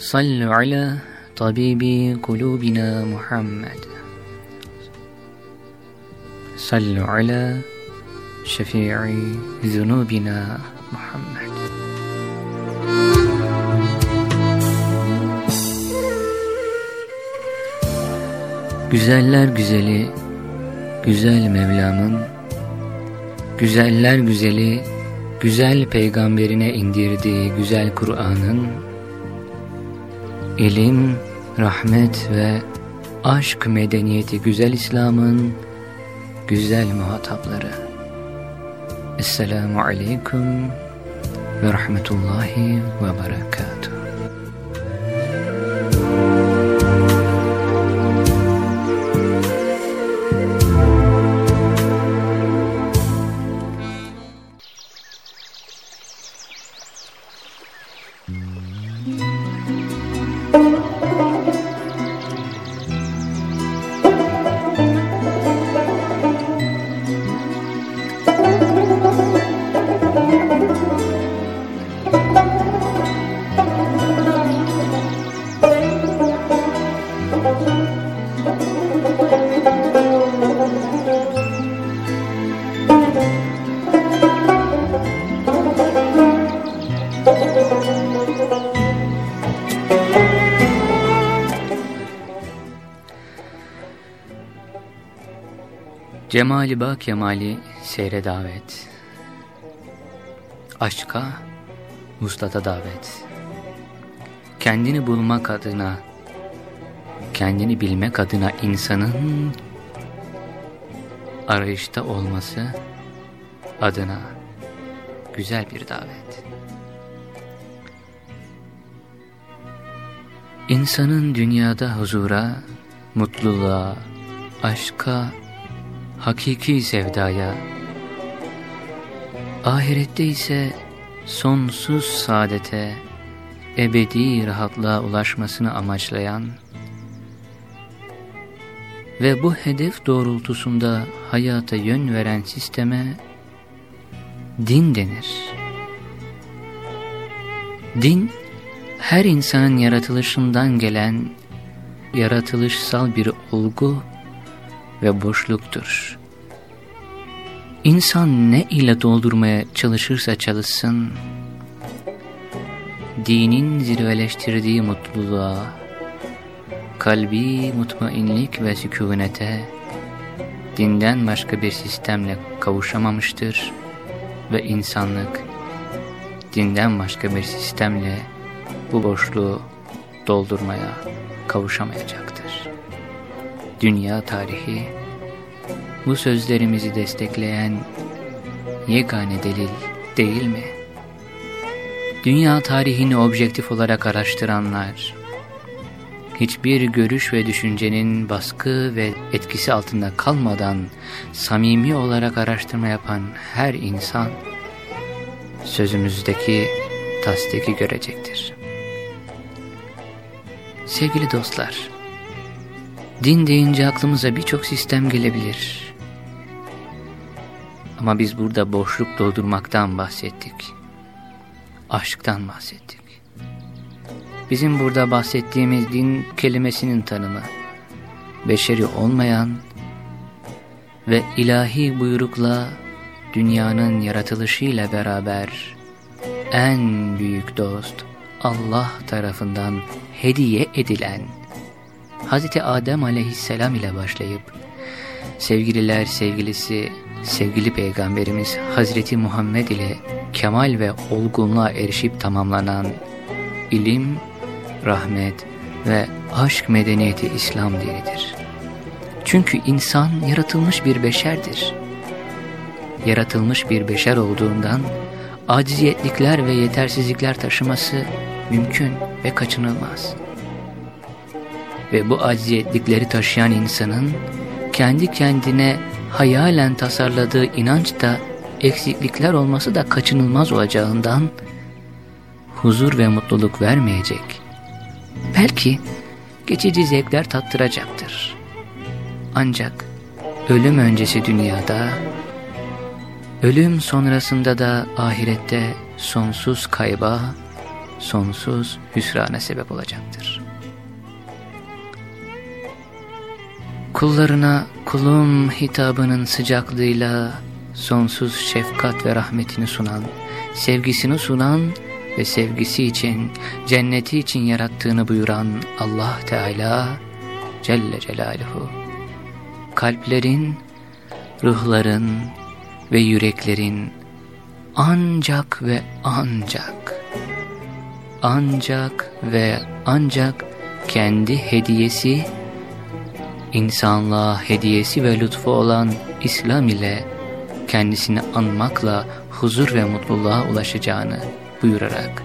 Sallu ala tabibi kulubina Muhammed. Sallu ala şefii zunubina Muhammed. Güzeller güzeli, güzel Mevlam'ın, güzeller güzeli, güzel peygamberine indirdiği güzel Kur'an'ın, ilim, rahmet ve aşk medeniyeti güzel İslam'ın güzel muhatapları. Esselamu Aleyküm ve Rahmetullahi ve Berekatuhu. Cemali ba kemali seyre davet. Aşka, vuslata davet. Kendini bulmak adına, kendini bilmek adına insanın arayışta olması adına güzel bir davet. İnsanın dünyada huzura, mutluluğa, aşka hakiki sevdaya, ahirette ise sonsuz saadete, ebedi rahatlığa ulaşmasını amaçlayan ve bu hedef doğrultusunda hayata yön veren sisteme din denir. Din, her insanın yaratılışından gelen yaratılışsal bir olgu ve boşluktur. İnsan ne ile doldurmaya çalışırsa çalışsın, dinin zirveleştirdiği mutluluğa, kalbi mutmainlik ve sükunete, dinden başka bir sistemle kavuşamamıştır ve insanlık, dinden başka bir sistemle bu boşluğu doldurmaya kavuşamayacaktır. Dünya tarihi, bu sözlerimizi destekleyen yegane delil değil mi? Dünya tarihini objektif olarak araştıranlar, hiçbir görüş ve düşüncenin baskı ve etkisi altında kalmadan samimi olarak araştırma yapan her insan, sözümüzdeki tasdiki görecektir. Sevgili dostlar, din deyince aklımıza birçok sistem gelebilir. Ama biz burada boşluk doldurmaktan bahsettik. Aşktan bahsettik. Bizim burada bahsettiğimiz din kelimesinin tanımı, beşeri olmayan ve ilahi buyrukla dünyanın yaratılışıyla beraber en büyük dost Allah tarafından hediye edilen Hz. Adem aleyhisselam ile başlayıp sevgililer sevgilisi sevgili peygamberimiz Hazreti Muhammed ile kemal ve olgunluğa erişip tamamlanan ilim, rahmet ve aşk medeniyeti İslam dinidir. Çünkü insan yaratılmış bir beşerdir. yaratılmış bir beşer olduğundan acziyetlikler ve yetersizlikler taşıması mümkün ve kaçınılmaz. Ve bu acziyetlikleri taşıyan insanın kendi kendine hayalen tasarladığı inanç da eksiklikler olması da kaçınılmaz olacağından huzur ve mutluluk vermeyecek. Belki geçici zevkler tattıracaktır. Ancak ölüm öncesi dünyada, ölüm sonrasında da ahirette sonsuz kayba, sonsuz hüsrana sebep olacaktır. Kullarına kulum hitabının sıcaklığıyla sonsuz şefkat ve rahmetini sunan, sevgisini sunan ve sevgisi için, cenneti için yarattığını buyuran Allah Teala Celle Celaluhu, kalplerin, ruhların ve yüreklerin ancak ve ancak, ancak ve ancak kendi hediyesi, insanlığa hediyesi ve lütfu olan İslam ile kendisini anmakla huzur ve mutluluğa ulaşacağını buyurarak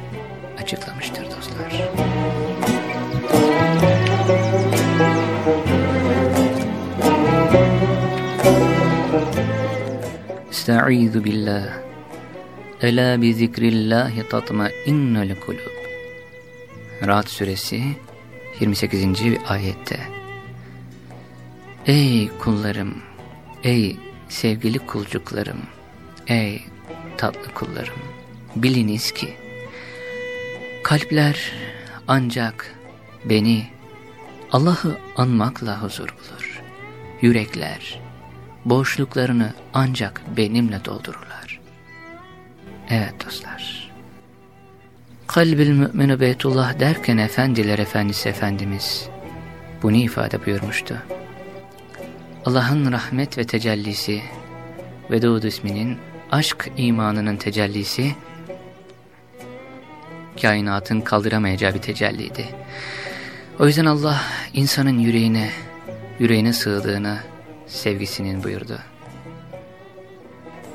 açıklamıştır dostlar. Estaizu billah Ela bi zikrillahi tatma innel kulub Rahat suresi 28. ayette Ey kullarım, ey sevgili kulcuklarım, ey tatlı kullarım, biliniz ki, kalpler ancak beni, Allah'ı anmakla huzur bulur. Yürekler, boşluklarını ancak benimle doldururlar. Evet dostlar, kalbil mümini beytullah derken efendiler efendisi Efendimiz bunu ifade buyurmuştu. Allah'ın rahmet ve tecellisi, Vedud isminin aşk imanının tecellisi, kainatın kaldıramayacağı bir tecelliydi. O yüzden Allah insanın yüreğine, yüreğine sığdığını sevgisinin buyurdu.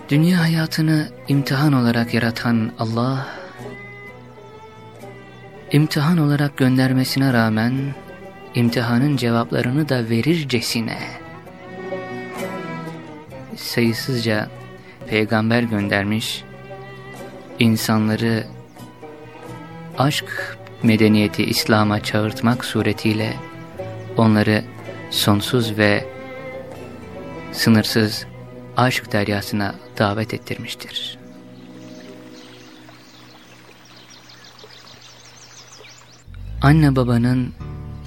Dünya hayatını imtihan olarak yaratan Allah, imtihan olarak göndermesine rağmen imtihanın cevaplarını da verircesine, sayısızca peygamber göndermiş, insanları aşk medeniyeti İslam'a çağırtmak suretiyle onları sonsuz ve sınırsız aşk deryasına davet ettirmiştir. Anne babanın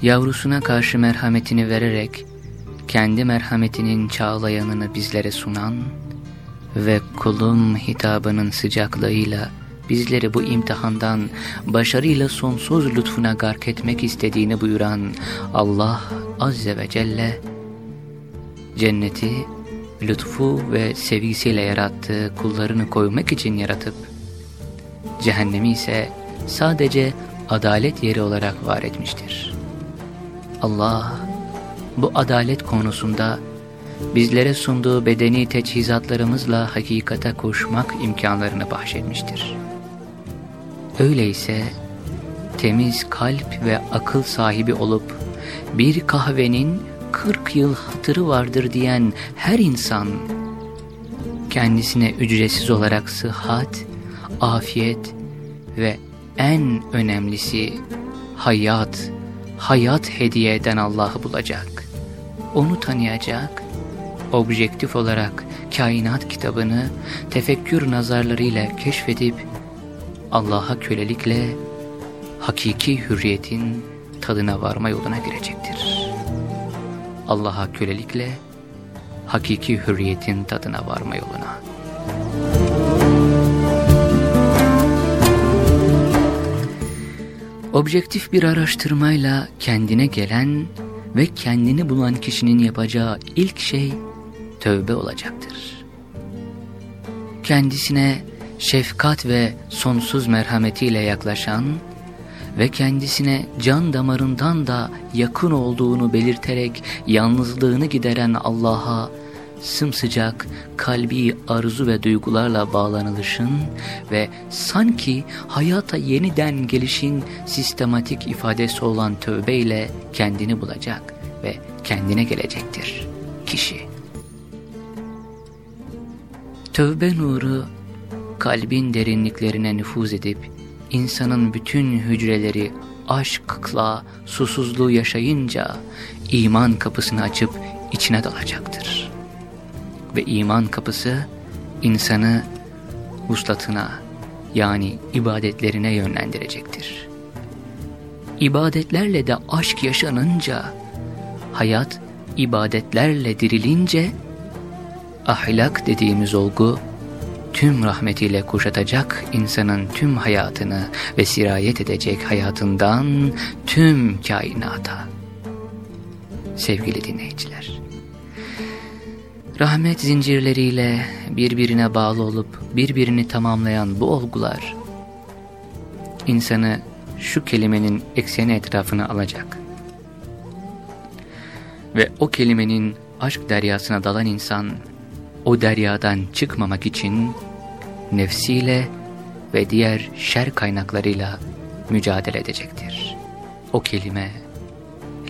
yavrusuna karşı merhametini vererek kendi merhametinin çağlayanını bizlere sunan ve kulum hitabının sıcaklığıyla bizleri bu imtihandan başarıyla sonsuz lütfuna gark etmek istediğini buyuran Allah Azze ve Celle, cenneti lütfu ve sevgisiyle yarattığı kullarını koymak için yaratıp, cehennemi ise sadece adalet yeri olarak var etmiştir. Allah bu adalet konusunda bizlere sunduğu bedeni teçhizatlarımızla hakikate koşmak imkanlarını bahşetmiştir. Öyleyse temiz kalp ve akıl sahibi olup bir kahvenin 40 yıl hatırı vardır diyen her insan kendisine ücretsiz olarak sıhhat, afiyet ve en önemlisi hayat, hayat hediye eden Allah'ı bulacak. Onu tanıyacak, objektif olarak kainat kitabını tefekkür nazarlarıyla keşfedip Allah'a kölelikle hakiki hürriyetin tadına varma yoluna girecektir. Allah'a kölelikle hakiki hürriyetin tadına varma yoluna. Objektif bir araştırmayla kendine gelen ve kendini bulan kişinin yapacağı ilk şey tövbe olacaktır. Kendisine şefkat ve sonsuz merhametiyle yaklaşan ve kendisine can damarından da yakın olduğunu belirterek yalnızlığını gideren Allah'a sımsıcak kalbi arzu ve duygularla bağlanılışın ve sanki hayata yeniden gelişin sistematik ifadesi olan tövbe ile kendini bulacak ve kendine gelecektir kişi. Tövbe nuru kalbin derinliklerine nüfuz edip insanın bütün hücreleri aşkla susuzluğu yaşayınca iman kapısını açıp içine dalacaktır. Ve iman kapısı insanı vuslatına yani ibadetlerine yönlendirecektir. İbadetlerle de aşk yaşanınca, hayat ibadetlerle dirilince, ahlak dediğimiz olgu tüm rahmetiyle kuşatacak insanın tüm hayatını ve sirayet edecek hayatından tüm kainata. Sevgili dinleyiciler, rahmet zincirleriyle birbirine bağlı olup birbirini tamamlayan bu olgular, insanı şu kelimenin ekseni etrafına alacak. Ve o kelimenin aşk deryasına dalan insan, o deryadan çıkmamak için nefsiyle ve diğer şer kaynaklarıyla mücadele edecektir. O kelime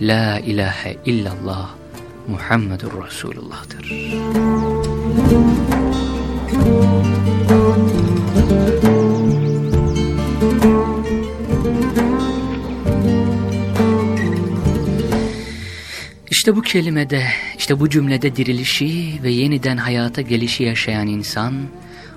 La ilahe illallah Muhammedur Resulullah'tır. İşte bu kelimede, işte bu cümlede dirilişi ve yeniden hayata gelişi yaşayan insan,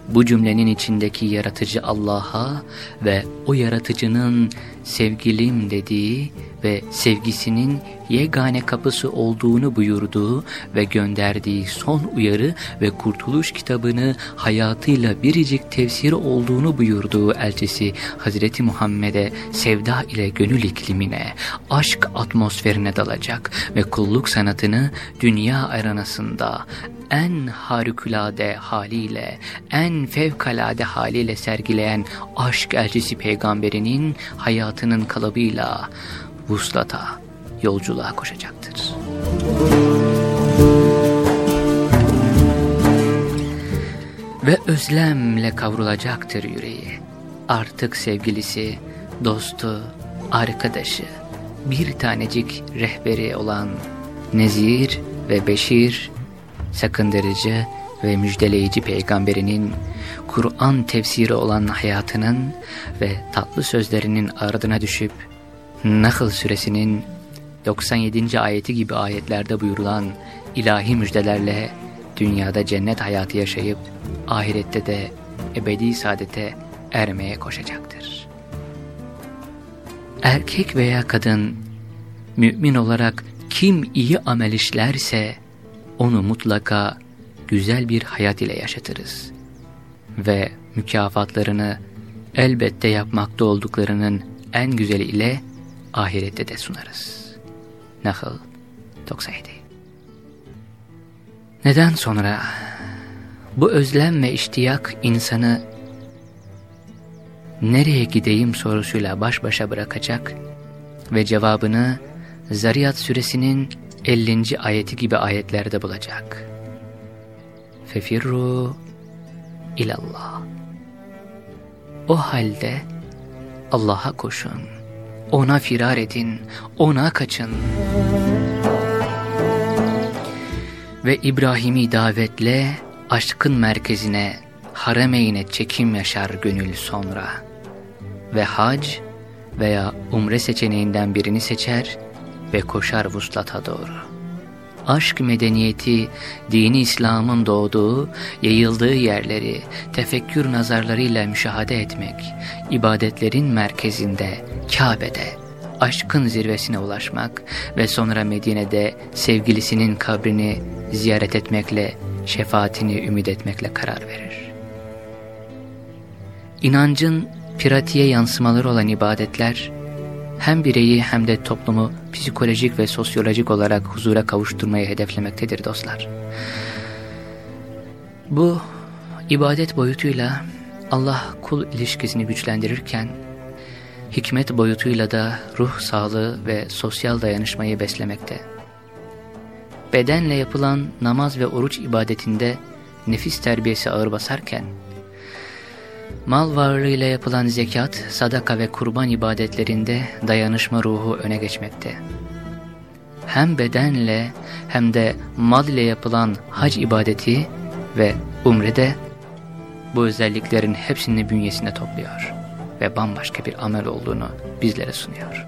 bu cümlenin içindeki yaratıcı Allah'a ve o yaratıcının sevgilim dediği ve sevgisinin yegane kapısı olduğunu buyurduğu ve gönderdiği son uyarı ve kurtuluş kitabını hayatıyla biricik tefsir olduğunu buyurduğu elçisi Hazreti Muhammed'e sevda ile gönül iklimine, aşk atmosferine dalacak ve kulluk sanatını dünya aranasında en harikulade haliyle, en fevkalade haliyle sergileyen aşk elçisi peygamberinin hayatının kalıbıyla vuslata, yolculuğa koşacaktır. Ve özlemle kavrulacaktır yüreği. Artık sevgilisi, dostu, arkadaşı, bir tanecik rehberi olan Nezir ve Beşir, sakındırıcı ve müjdeleyici peygamberinin Kur'an tefsiri olan hayatının ve tatlı sözlerinin ardına düşüp Nahl suresinin 97. ayeti gibi ayetlerde buyurulan ilahi müjdelerle dünyada cennet hayatı yaşayıp ahirette de ebedi saadete ermeye koşacaktır. Erkek veya kadın mümin olarak kim iyi amel işlerse onu mutlaka güzel bir hayat ile yaşatırız. Ve mükafatlarını elbette yapmakta olduklarının en güzeli ile ahirette de sunarız. Nahl 97 Neden sonra bu özlem ve iştiyak insanı nereye gideyim sorusuyla baş başa bırakacak ve cevabını Zariyat suresinin 50. ayeti gibi ayetlerde bulacak. Fefirru ilallah. O halde Allah'a koşun. Ona firar edin, ona kaçın. Ve İbrahim'i davetle aşkın merkezine, haremeyne çekim yaşar gönül sonra. Ve hac veya umre seçeneğinden birini seçer ve koşar vuslata doğru. Aşk medeniyeti, dini İslam'ın doğduğu, yayıldığı yerleri tefekkür nazarlarıyla müşahede etmek, ibadetlerin merkezinde, Kabe'de, aşkın zirvesine ulaşmak ve sonra Medine'de sevgilisinin kabrini ziyaret etmekle, şefaatini ümit etmekle karar verir. İnancın pratiğe yansımaları olan ibadetler, hem bireyi hem de toplumu psikolojik ve sosyolojik olarak huzura kavuşturmayı hedeflemektedir dostlar. Bu ibadet boyutuyla Allah kul ilişkisini güçlendirirken, hikmet boyutuyla da ruh sağlığı ve sosyal dayanışmayı beslemekte. bedenle yapılan namaz ve oruç ibadetinde nefis terbiyesi ağır basarken, mal varlığıyla yapılan zekat, sadaka ve kurban ibadetlerinde dayanışma ruhu öne geçmekte. Hem bedenle hem de mal ile yapılan hac ibadeti ve umrede bu özelliklerin hepsini bünyesinde topluyor ve bambaşka bir amel olduğunu bizlere sunuyor.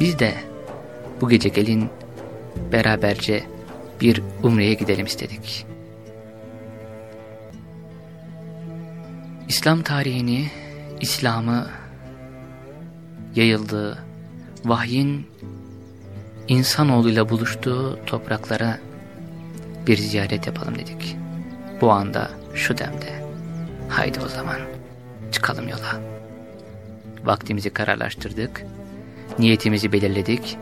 Biz de bu gece gelin beraberce bir umreye gidelim istedik. İslam tarihini, İslam'ı yayıldığı, vahyin insanoğluyla buluştuğu topraklara bir ziyaret yapalım dedik. Bu anda, şu demde. Haydi o zaman, çıkalım yola. Vaktimizi kararlaştırdık, niyetimizi belirledik.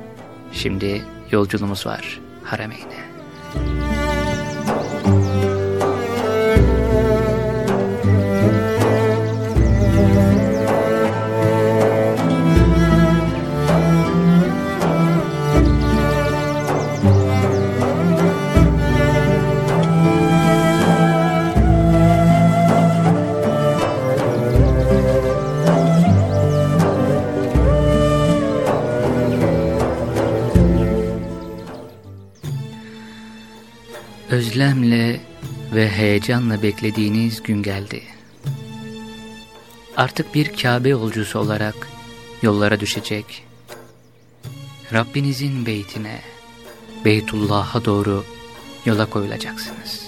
Şimdi yolculuğumuz var Harameyn'e. Heyecanla beklediğiniz gün geldi. Artık bir Kabe yolcusu olarak yollara düşecek, Rabbinizin beytine, Beytullah'a doğru yola koyulacaksınız.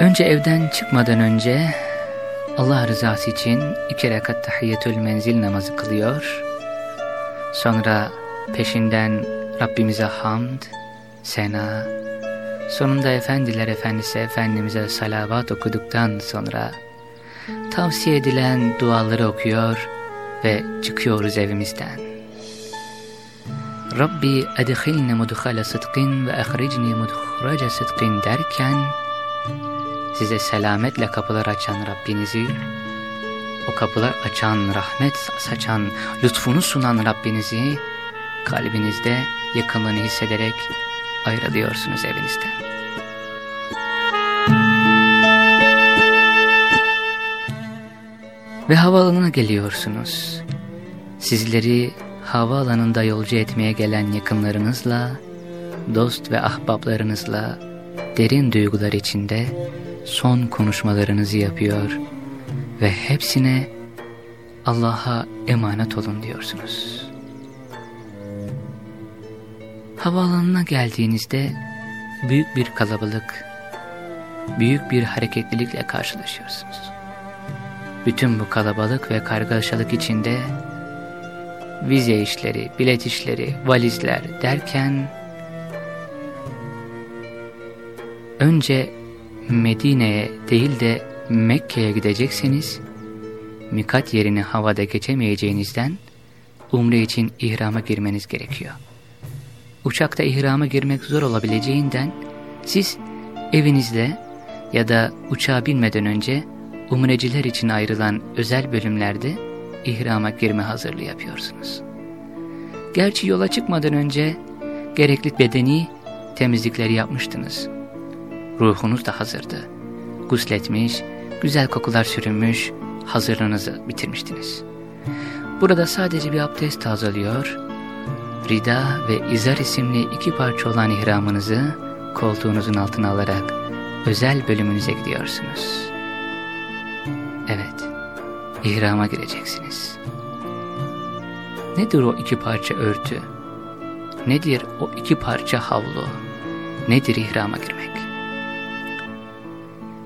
Önce evden çıkmadan önce Allah rızası için iki rekat tahiyyetül menzil namazı kılıyor Sonra peşinden Rabbimize hamd, sena, sonunda Efendiler Efendisi Efendimiz'e salavat okuduktan sonra tavsiye edilen duaları okuyor ve çıkıyoruz evimizden. Rabbi edhilni mudhala sıdkın ve ehricni mudhraca sıdkın derken size selametle kapılar açan Rabbinizi o kapılar açan, rahmet saçan, lütfunu sunan Rabbinizi kalbinizde yakınlığını hissederek ayrılıyorsunuz evinizden. Ve havaalanına geliyorsunuz. Sizleri havaalanında yolcu etmeye gelen yakınlarınızla, dost ve ahbaplarınızla derin duygular içinde son konuşmalarınızı yapıyor ve hepsine Allah'a emanet olun diyorsunuz. Havaalanına geldiğinizde büyük bir kalabalık, büyük bir hareketlilikle karşılaşıyorsunuz. Bütün bu kalabalık ve kargaşalık içinde vize işleri, bilet işleri, valizler derken önce Medine'ye değil de Mekke'ye gidecekseniz mikat yerini havada geçemeyeceğinizden umre için ihrama girmeniz gerekiyor. Uçakta ihrama girmek zor olabileceğinden siz evinizde ya da uçağa binmeden önce umreciler için ayrılan özel bölümlerde ihrama girme hazırlığı yapıyorsunuz. Gerçi yola çıkmadan önce gerekli bedeni temizlikleri yapmıştınız. Ruhunuz da hazırdı. Gusletmiş, güzel kokular sürünmüş, hazırlığınızı bitirmiştiniz. Burada sadece bir abdest tazalıyor, Rida ve İzar isimli iki parça olan ihramınızı koltuğunuzun altına alarak özel bölümünüze gidiyorsunuz. Evet, ihrama gireceksiniz. Nedir o iki parça örtü? Nedir o iki parça havlu? Nedir ihrama girmek?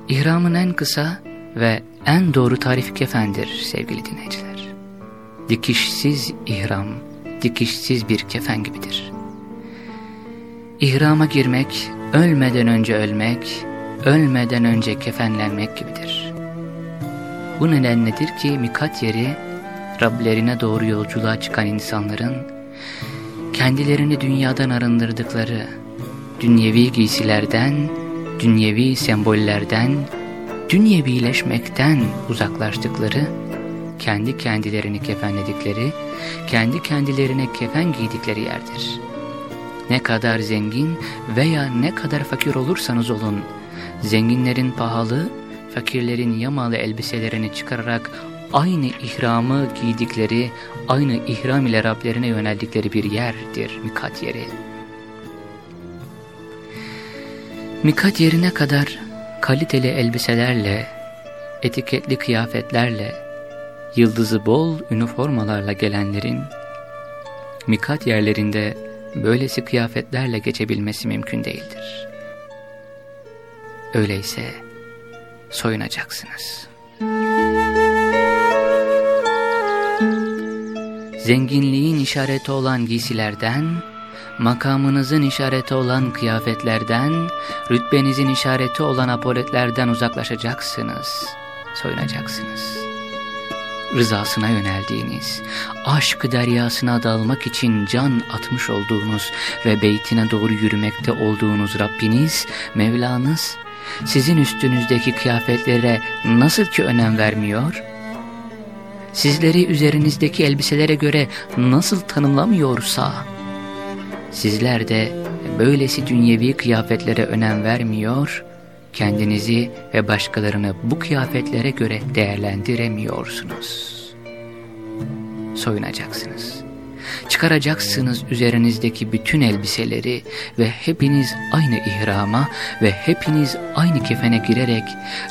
İhramın en kısa ve en doğru tarifi kefendir sevgili dinleyiciler. Dikişsiz ihram, dikişsiz bir kefen gibidir. İhrama girmek, ölmeden önce ölmek, ölmeden önce kefenlenmek gibidir. Bu nedenledir ki mikat yeri, Rablerine doğru yolculuğa çıkan insanların, kendilerini dünyadan arındırdıkları, dünyevi giysilerden, dünyevi sembollerden, dünyevileşmekten uzaklaştıkları, kendi kendilerini kefenledikleri, kendi kendilerine kefen giydikleri yerdir. Ne kadar zengin veya ne kadar fakir olursanız olun, zenginlerin pahalı, fakirlerin yamalı elbiselerini çıkararak aynı ihramı giydikleri, aynı ihram ile Rablerine yöneldikleri bir yerdir mikat yeri. Mikat yerine kadar kaliteli elbiselerle, etiketli kıyafetlerle, yıldızı bol üniformalarla gelenlerin, mikat yerlerinde böylesi kıyafetlerle geçebilmesi mümkün değildir. Öyleyse soyunacaksınız. Zenginliğin işareti olan giysilerden, makamınızın işareti olan kıyafetlerden, rütbenizin işareti olan apoletlerden uzaklaşacaksınız, soyunacaksınız. Rızasına yöneldiğiniz, aşk deryasına dalmak için can atmış olduğunuz ve beytine doğru yürümekte olduğunuz Rabbiniz, Mevlanız, sizin üstünüzdeki kıyafetlere nasıl ki önem vermiyor, sizleri üzerinizdeki elbiselere göre nasıl tanımlamıyorsa, sizler de böylesi dünyevi kıyafetlere önem vermiyor, kendinizi ve başkalarını bu kıyafetlere göre değerlendiremiyorsunuz. Soyunacaksınız. Çıkaracaksınız üzerinizdeki bütün elbiseleri ve hepiniz aynı ihrama ve hepiniz aynı kefene girerek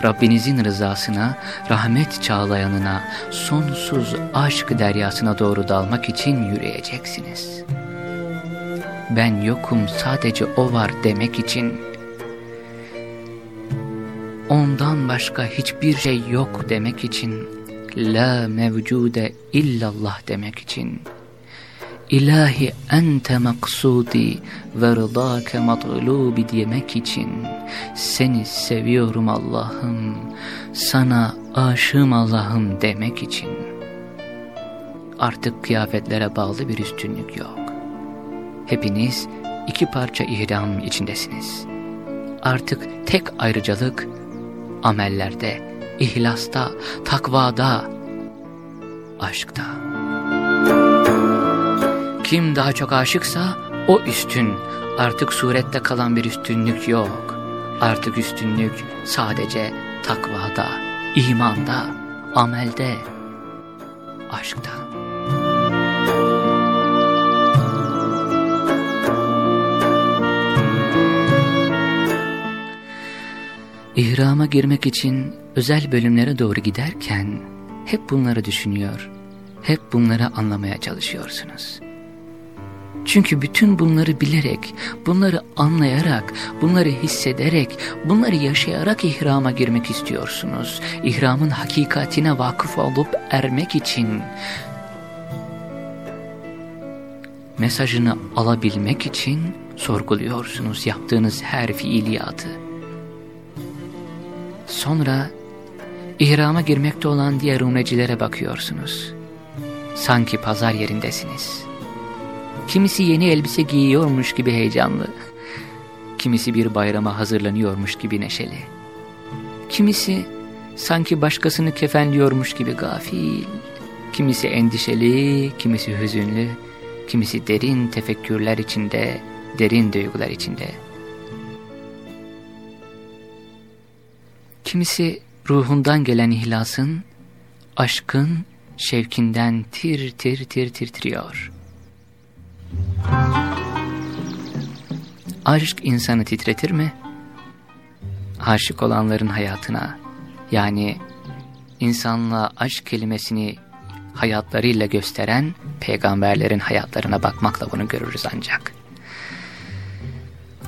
Rabbinizin rızasına, rahmet çağlayanına, sonsuz aşk deryasına doğru dalmak için yürüyeceksiniz. Ben yokum sadece o var demek için, ondan başka hiçbir şey yok demek için, la mevcude illallah demek için, İlahi ente maksudi ve rıdake matlubi demek için seni seviyorum Allah'ım, sana aşığım Allah'ım demek için. Artık kıyafetlere bağlı bir üstünlük yok. Hepiniz iki parça ihram içindesiniz. Artık tek ayrıcalık amellerde, ihlasta, takvada, aşkta. Kim daha çok aşıksa o üstün. Artık surette kalan bir üstünlük yok. Artık üstünlük sadece takvada, imanda, amelde, aşkta. İhrama girmek için özel bölümlere doğru giderken hep bunları düşünüyor, hep bunları anlamaya çalışıyorsunuz. Çünkü bütün bunları bilerek, bunları anlayarak, bunları hissederek, bunları yaşayarak ihrama girmek istiyorsunuz. İhramın hakikatine vakıf olup ermek için mesajını alabilmek için sorguluyorsunuz yaptığınız her fiiliyatı. Sonra ihrama girmekte olan diğer umrecilere bakıyorsunuz. Sanki pazar yerindesiniz. Kimisi yeni elbise giyiyormuş gibi heyecanlı. Kimisi bir bayrama hazırlanıyormuş gibi neşeli. Kimisi sanki başkasını kefenliyormuş gibi gafil. Kimisi endişeli, kimisi hüzünlü, kimisi derin tefekkürler içinde, derin duygular içinde. Kimisi ruhundan gelen ihlasın, aşkın, şevkinden tir tir tir titriyor. Aşk insanı titretir mi? Aşık olanların hayatına, yani insanlığa aşk kelimesini hayatlarıyla gösteren peygamberlerin hayatlarına bakmakla bunu görürüz ancak.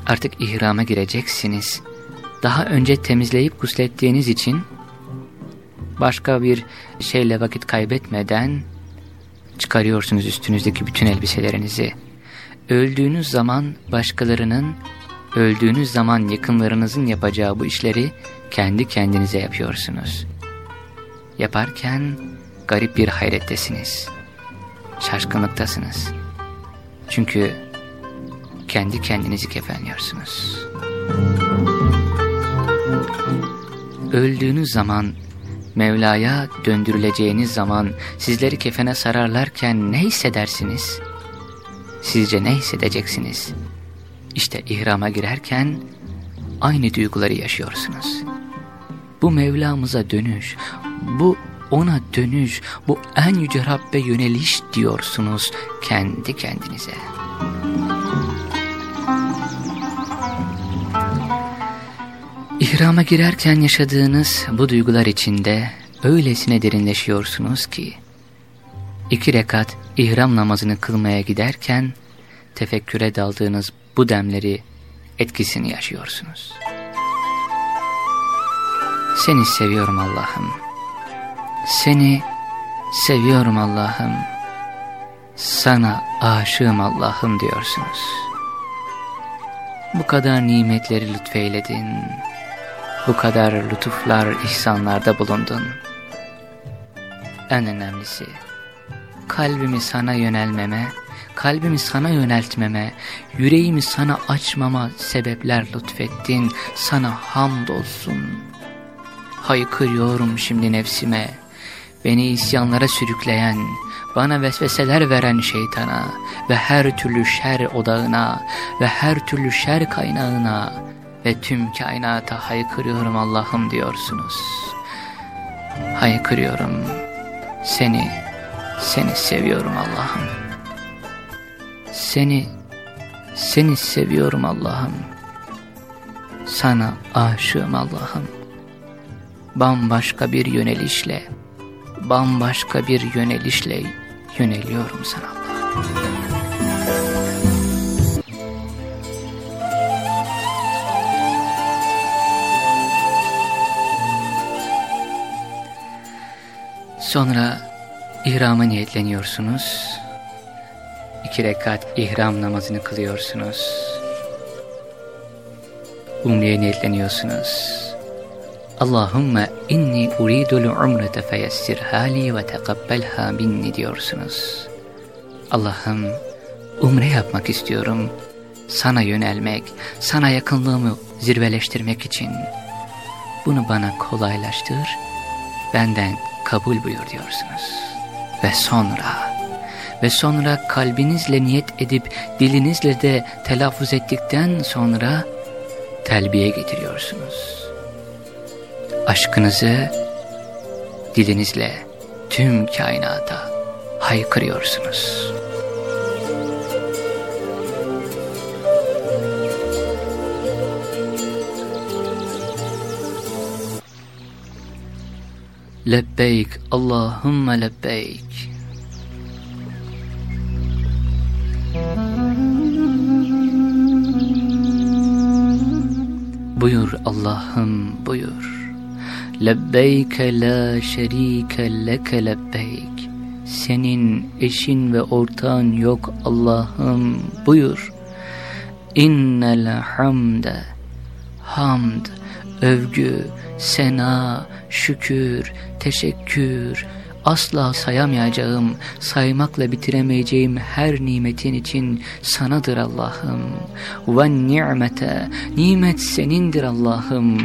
Artık ihrama gireceksiniz. Daha önce temizleyip guslettiğiniz için başka bir şeyle vakit kaybetmeden çıkarıyorsunuz üstünüzdeki bütün elbiselerinizi. Öldüğünüz zaman başkalarının, öldüğünüz zaman yakınlarınızın yapacağı bu işleri kendi kendinize yapıyorsunuz. Yaparken garip bir hayrettesiniz. Şaşkınlıktasınız. Çünkü kendi kendinizi kefenliyorsunuz. Öldüğünüz zaman Mevla'ya döndürüleceğiniz zaman sizleri kefene sararlarken ne hissedersiniz? Sizce ne hissedeceksiniz? İşte ihrama girerken aynı duyguları yaşıyorsunuz. Bu Mevlamıza dönüş, bu ona dönüş, bu en yüce Rabbe yöneliş diyorsunuz kendi kendinize. İhrama girerken yaşadığınız bu duygular içinde öylesine derinleşiyorsunuz ki, iki rekat ihram namazını kılmaya giderken tefekküre daldığınız bu demleri etkisini yaşıyorsunuz. Seni seviyorum Allah'ım. Seni seviyorum Allah'ım. Sana aşığım Allah'ım diyorsunuz. Bu kadar nimetleri lütfeyledin. Bu kadar lütuflar, ihsanlarda bulundun. En önemlisi, kalbimi sana yönelmeme, kalbimi sana yöneltmeme, yüreğimi sana açmama sebepler lütfettin. Sana hamdolsun. Haykırıyorum şimdi nefsime. Beni isyanlara sürükleyen, bana vesveseler veren şeytana ve her türlü şer odağına ve her türlü şer kaynağına ve tüm kainata haykırıyorum Allah'ım diyorsunuz. Haykırıyorum. Seni, seni seviyorum Allah'ım. Seni, seni seviyorum Allah'ım. Sana aşığım Allah'ım. Bambaşka bir yönelişle, bambaşka bir yönelişle yöneliyorum sana Allah'ım. Sonra ihrama niyetleniyorsunuz. İki rekat ihram namazını kılıyorsunuz. Umreye niyetleniyorsunuz. Allahümme inni uridul umrete feyessir hali ve tekabbelha minni diyorsunuz. Allah'ım umre yapmak istiyorum. Sana yönelmek, sana yakınlığımı zirveleştirmek için. Bunu bana kolaylaştır, benden kabul buyur diyorsunuz. Ve sonra, ve sonra kalbinizle niyet edip dilinizle de telaffuz ettikten sonra telbiye getiriyorsunuz. Aşkınızı dilinizle tüm kainata haykırıyorsunuz. Lebbeyk Allahümme lebbeyk. Buyur Allah'ım buyur. Lebbeyke la şerike leke lebbeyk. Senin eşin ve ortağın yok Allah'ım buyur. İnnel hamde hamd, övgü, sena, şükür, teşekkür, asla sayamayacağım, saymakla bitiremeyeceğim her nimetin için sanadır Allah'ım. Ve ni'mete, nimet senindir Allah'ım.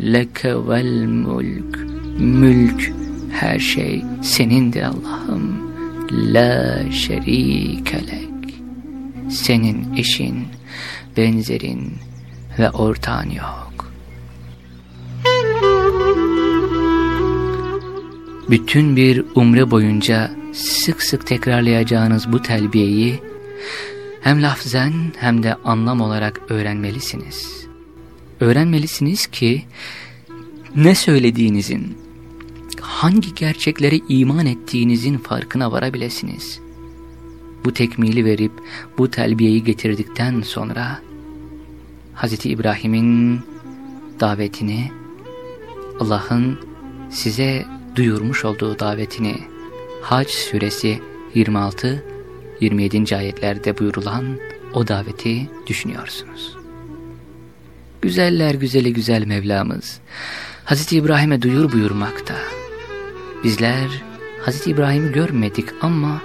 Leke vel mulk, mülk, her şey senindir Allah'ım. La şerike lek. Senin eşin, benzerin ve ortağın yok. Bütün bir umre boyunca sık sık tekrarlayacağınız bu telbiyeyi hem lafzen hem de anlam olarak öğrenmelisiniz. Öğrenmelisiniz ki ne söylediğinizin, hangi gerçeklere iman ettiğinizin farkına varabilesiniz. Bu tekmili verip bu telbiyeyi getirdikten sonra Hz. İbrahim'in davetini, Allah'ın size duyurmuş olduğu davetini Hac suresi 26-27. ayetlerde buyurulan o daveti düşünüyorsunuz. Güzeller güzeli güzel Mevlamız Hz. İbrahim'e duyur buyurmakta. Bizler Hz. İbrahim'i görmedik ama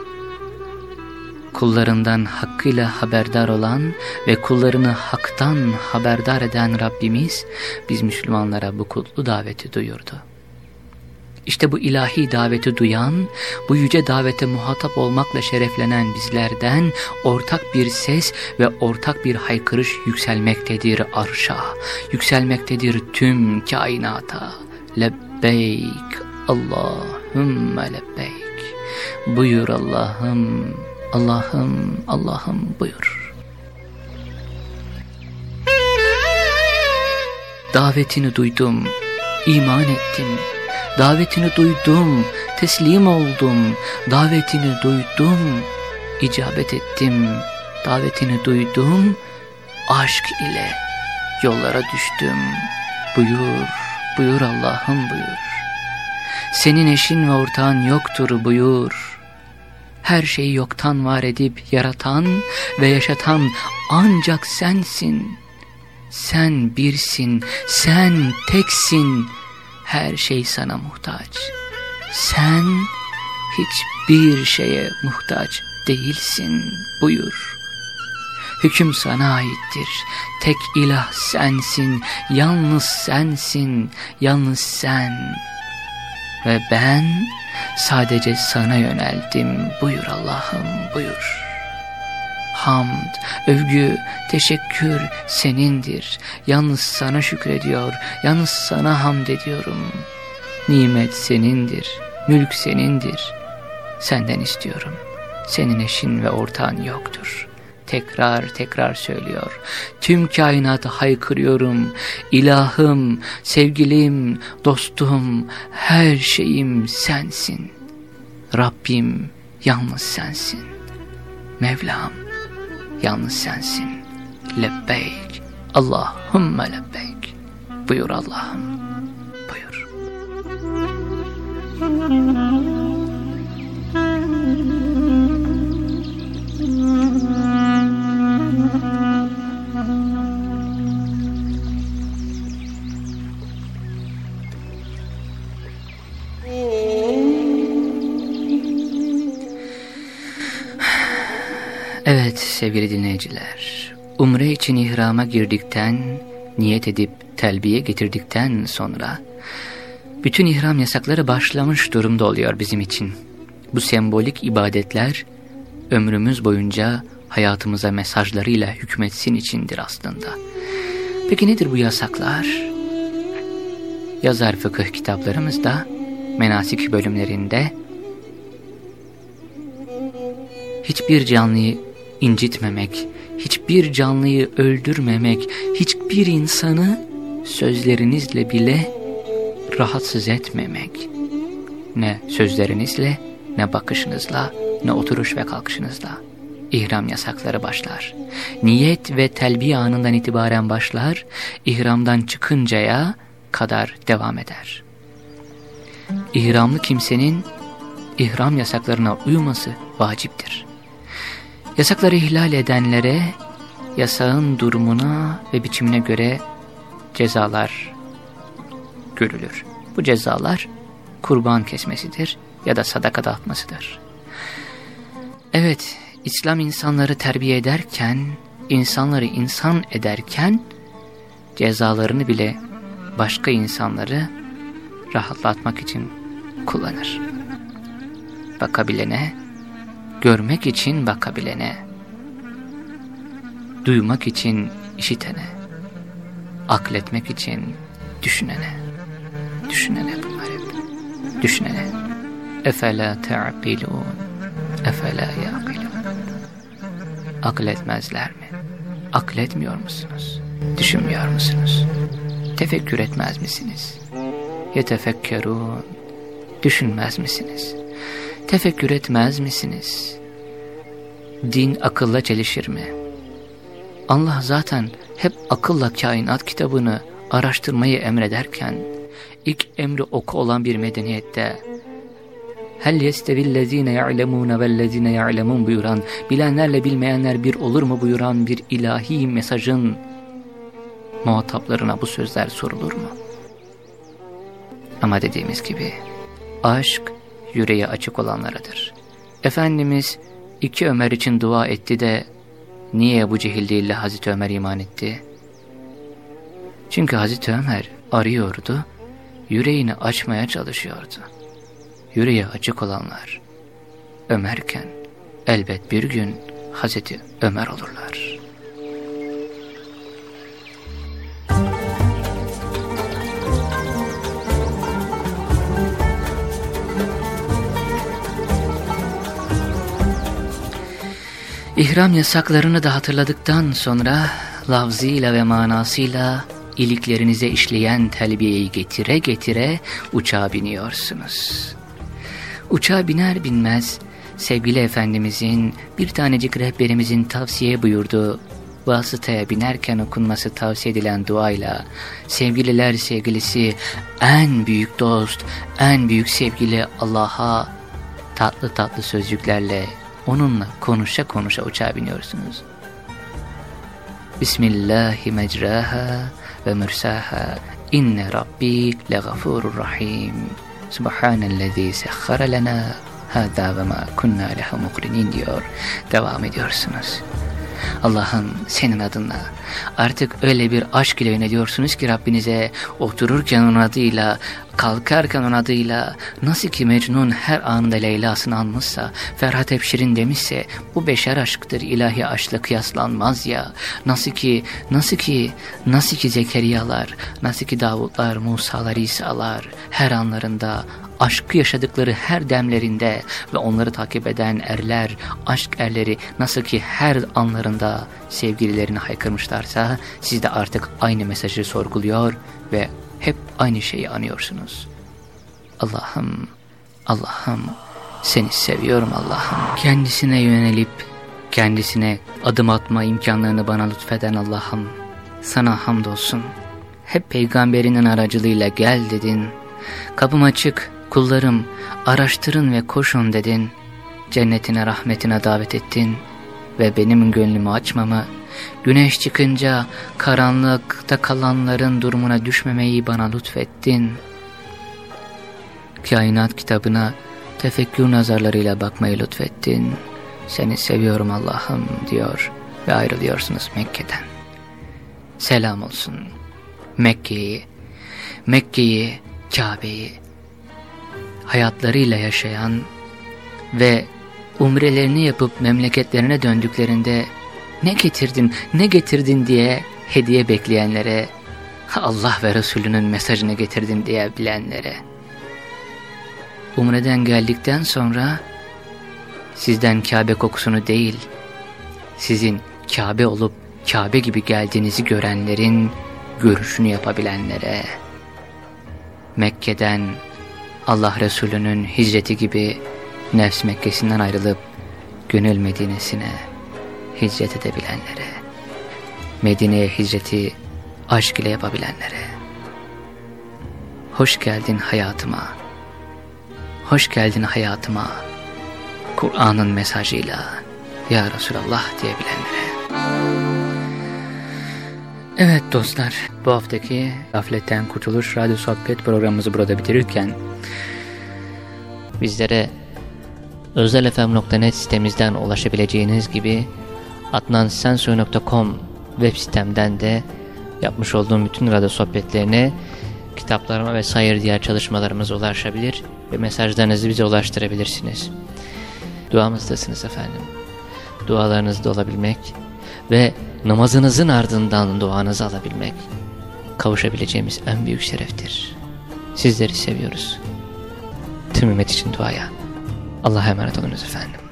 kullarından hakkıyla haberdar olan ve kullarını haktan haberdar eden Rabbimiz biz Müslümanlara bu kutlu daveti duyurdu. İşte bu ilahi daveti duyan, bu yüce davete muhatap olmakla şereflenen bizlerden ortak bir ses ve ortak bir haykırış yükselmektedir arşa, yükselmektedir tüm kainata. Lebbeyk Allahümme lebbeyk. Buyur Allah'ım, Allah'ım, Allah'ım buyur. Davetini duydum, iman ettim. Davetini duydum, teslim oldum. Davetini duydum, icabet ettim. Davetini duydum, aşk ile yollara düştüm. Buyur, buyur Allah'ım buyur. Senin eşin ve ortağın yoktur buyur. Her şeyi yoktan var edip yaratan ve yaşatan ancak sensin. Sen birsin, sen teksin. Her şey sana muhtaç. Sen hiçbir şeye muhtaç değilsin buyur. Hüküm sana aittir. Tek ilah sensin, yalnız sensin, yalnız sen. Ve ben sadece sana yöneldim. Buyur Allah'ım buyur. Hamd, övgü, teşekkür senindir. Yalnız sana şükrediyor, yalnız sana hamd ediyorum. Nimet senindir, mülk senindir. Senden istiyorum. Senin eşin ve ortağın yoktur.'' tekrar tekrar söylüyor. Tüm kainatı haykırıyorum. İlahım, sevgilim, dostum, her şeyim sensin. Rabbim yalnız sensin. Mevlam yalnız sensin. Lebbeyk. Allahümme lebbeyk. Buyur Allah'ım. Buyur. Evet sevgili dinleyiciler, umre için ihrama girdikten, niyet edip telbiye getirdikten sonra bütün ihram yasakları başlamış durumda oluyor bizim için. Bu sembolik ibadetler ömrümüz boyunca hayatımıza mesajlarıyla hükmetsin içindir aslında. Peki nedir bu yasaklar? Yazar fıkıh kitaplarımızda, menasik bölümlerinde hiçbir canlıyı incitmemek, hiçbir canlıyı öldürmemek, hiçbir insanı sözlerinizle bile rahatsız etmemek. Ne sözlerinizle, ne bakışınızla, ne oturuş ve kalkışınızla. İhram yasakları başlar. Niyet ve telbiye anından itibaren başlar, ihramdan çıkıncaya kadar devam eder. İhramlı kimsenin ihram yasaklarına uyması vaciptir. Yasakları ihlal edenlere yasağın durumuna ve biçimine göre cezalar görülür. Bu cezalar kurban kesmesidir ya da sadaka dağıtmasıdır. Evet, İslam insanları terbiye ederken, insanları insan ederken cezalarını bile başka insanları rahatlatmak için kullanır. Bakabilene, görmek için bakabilene, duymak için işitene, akletmek için düşünene, düşünene bunlar hep, düşünene. Efela te'abilun, efela ya'kilun. Akletmezler mi? Akletmiyor musunuz? Düşünmüyor musunuz? Tefekkür etmez misiniz? Yetefekkerun, düşünmez misiniz? Tefekkür etmez misiniz? Din akılla çelişir mi? Allah zaten hep akılla kainat kitabını araştırmayı emrederken, ilk emri oku olan bir medeniyette, Hel yestevillezine ya'lemune vellezine ya'lemun buyuran, bilenlerle bilmeyenler bir olur mu buyuran bir ilahi mesajın muhataplarına bu sözler sorulur mu? Ama dediğimiz gibi, aşk yüreği açık olanlaradır. Efendimiz iki Ömer için dua etti de niye bu cehil değil de Hazreti Ömer iman etti? Çünkü Hazreti Ömer arıyordu yüreğini açmaya çalışıyordu. Yüreği açık olanlar Ömerken elbet bir gün Hazreti Ömer olurlar. İhram yasaklarını da hatırladıktan sonra lafzıyla ve manasıyla iliklerinize işleyen telbiyeyi getire getire uçağa biniyorsunuz. Uçağa biner binmez sevgili Efendimizin bir tanecik rehberimizin tavsiye buyurduğu vasıtaya binerken okunması tavsiye edilen duayla sevgililer sevgilisi en büyük dost, en büyük sevgili Allah'a tatlı tatlı sözcüklerle onunla konuşa konuşa uçağa biniyorsunuz. Bismillahi mecraha ve mürsaha inne rabbi legafurur rahim. Subhanellezi sehhara lena hâdâ ve mâ kunnâ lehu mukrinin diyor. Devam ediyorsunuz. Allah'ım senin adına artık öyle bir aşk ile yöneliyorsunuz ki Rabbinize otururken onun adıyla, kalkarken onun adıyla nasıl ki Mecnun her anında Leyla'sını anmışsa, Ferhat Hepşir'in demişse bu beşer aşktır ilahi aşkla kıyaslanmaz ya. Nasıl ki, nasıl ki, nasıl ki Zekeriyalar, nasıl ki Davutlar, Musalar, İsa'lar her anlarında aşkı yaşadıkları her demlerinde ve onları takip eden erler, aşk erleri nasıl ki her anlarında sevgililerini haykırmışlarsa siz de artık aynı mesajı sorguluyor ve hep aynı şeyi anıyorsunuz. Allah'ım, Allah'ım seni seviyorum Allah'ım. Kendisine yönelip kendisine adım atma imkanlarını bana lütfeden Allah'ım sana hamdolsun. Hep peygamberinin aracılığıyla gel dedin. Kapım açık, kullarım araştırın ve koşun dedin. Cennetine rahmetine davet ettin ve benim gönlümü açmamı, güneş çıkınca karanlıkta kalanların durumuna düşmemeyi bana lütfettin. Kainat kitabına tefekkür nazarlarıyla bakmayı lütfettin. Seni seviyorum Allah'ım diyor ve ayrılıyorsunuz Mekke'den. Selam olsun Mekke'yi, Mekke'yi, Kabe'yi, hayatlarıyla yaşayan ve umrelerini yapıp memleketlerine döndüklerinde ne getirdin, ne getirdin diye hediye bekleyenlere, Allah ve Resulünün mesajını getirdim diye bilenlere. Umreden geldikten sonra sizden Kabe kokusunu değil, sizin Kabe olup Kabe gibi geldiğinizi görenlerin görüşünü yapabilenlere, Mekke'den Allah Resulü'nün hicreti gibi nefs Mekke'sinden ayrılıp gönül Medine'sine hicret edebilenlere, Medine'ye hicreti aşk ile yapabilenlere, hoş geldin hayatıma, hoş geldin hayatıma, Kur'an'ın mesajıyla, Ya Resulallah diyebilenlere. Evet dostlar, bu haftaki Gafletten Kurtuluş Radyo Sohbet programımızı burada bitirirken, bizlere özelfm.net sitemizden ulaşabileceğiniz gibi adnansensoy.com web sitemden de yapmış olduğum bütün radyo sohbetlerine, kitaplarıma ve sayır diğer çalışmalarımıza ulaşabilir ve mesajlarınızı bize ulaştırabilirsiniz. Duamızdasınız efendim. Dualarınızda olabilmek ve namazınızın ardından duanızı alabilmek kavuşabileceğimiz en büyük şereftir. Sizleri seviyoruz. Tüm ümmet için duaya. Allah'a emanet olunuz efendim.